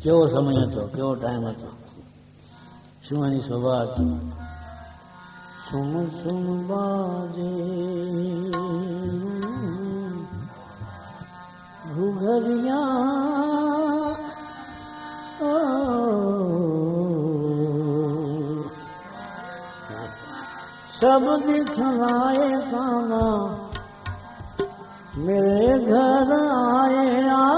કેવો સમય હતો કેવો ટાઈમ હતો શું એની સ્વભાવ હતી સુમ સુમ બાજે ઘુઘરિયા सब दिखलाए काना मेरे घर आए आए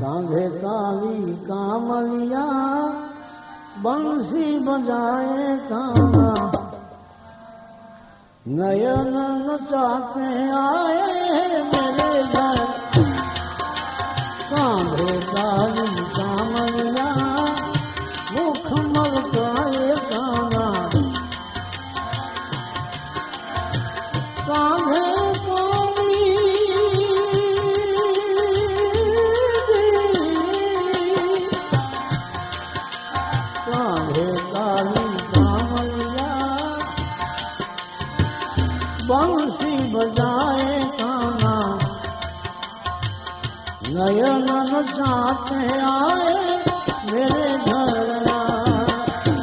કાંધે કાલી કામલિયા બંસી બજાએ કાના નયન નચાતે આયે મેરે જન કાંધે કાલી नयन नचाते आए मेरे घर आए।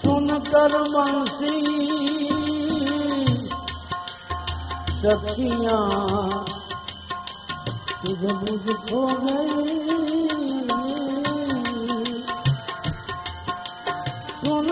सुन कर बंसी सखियां तुझ बुझ खो गई सुन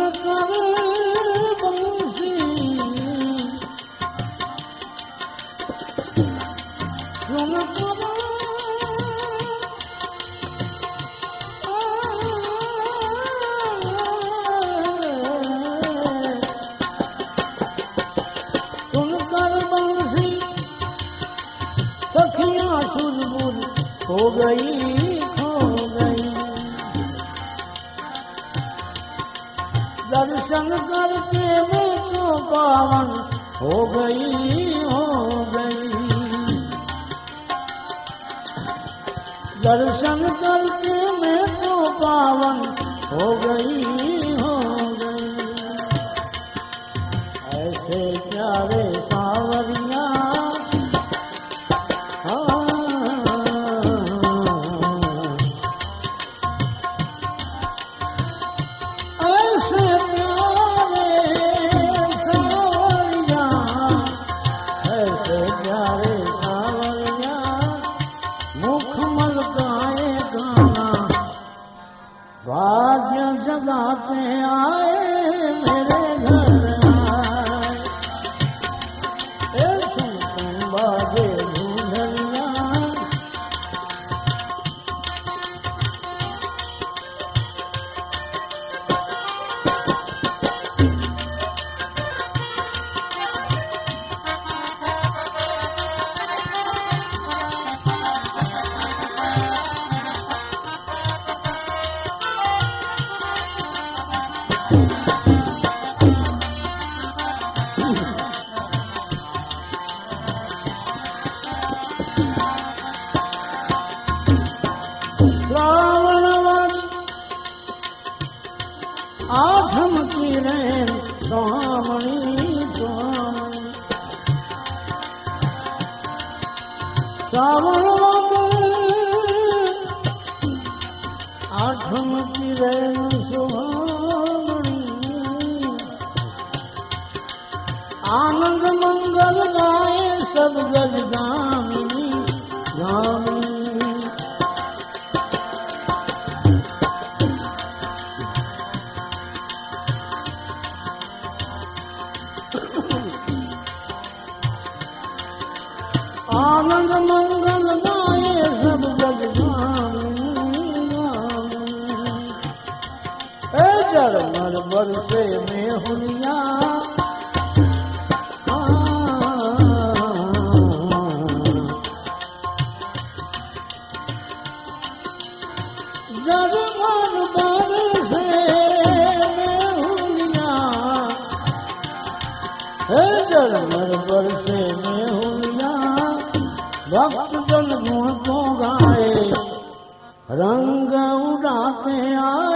दर्शन करके मैं तो पावन हो गई हो गई दर्शन करके मैं तो पावन हो गई मर बरसे में हुनिया जड़ मर बरसे में हुनिया हे जलमर बरसे में हुलिया भक्त जन गुण को गाए रंग उड़ाते आए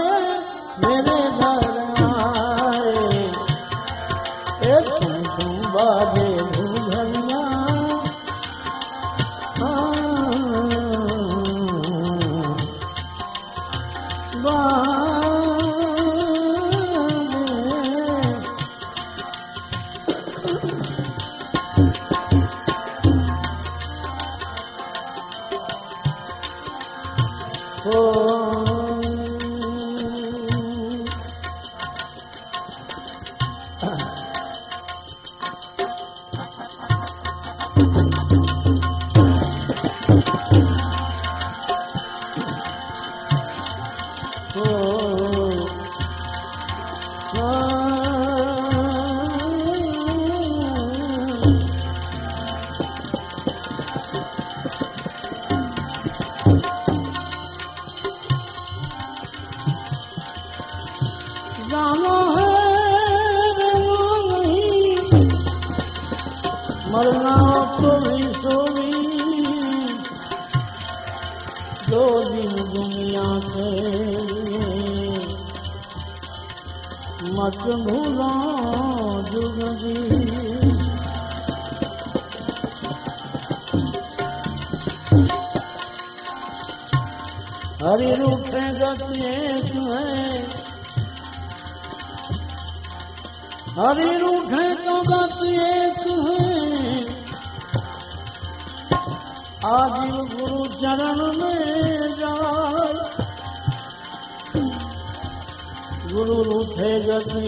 के लिए मत भूलो जुग जी हरि रूठे गति एक है हरि रूठे तो गति एक है आजीव गुरु चरण में जाए ગુરુનું થઈ જશે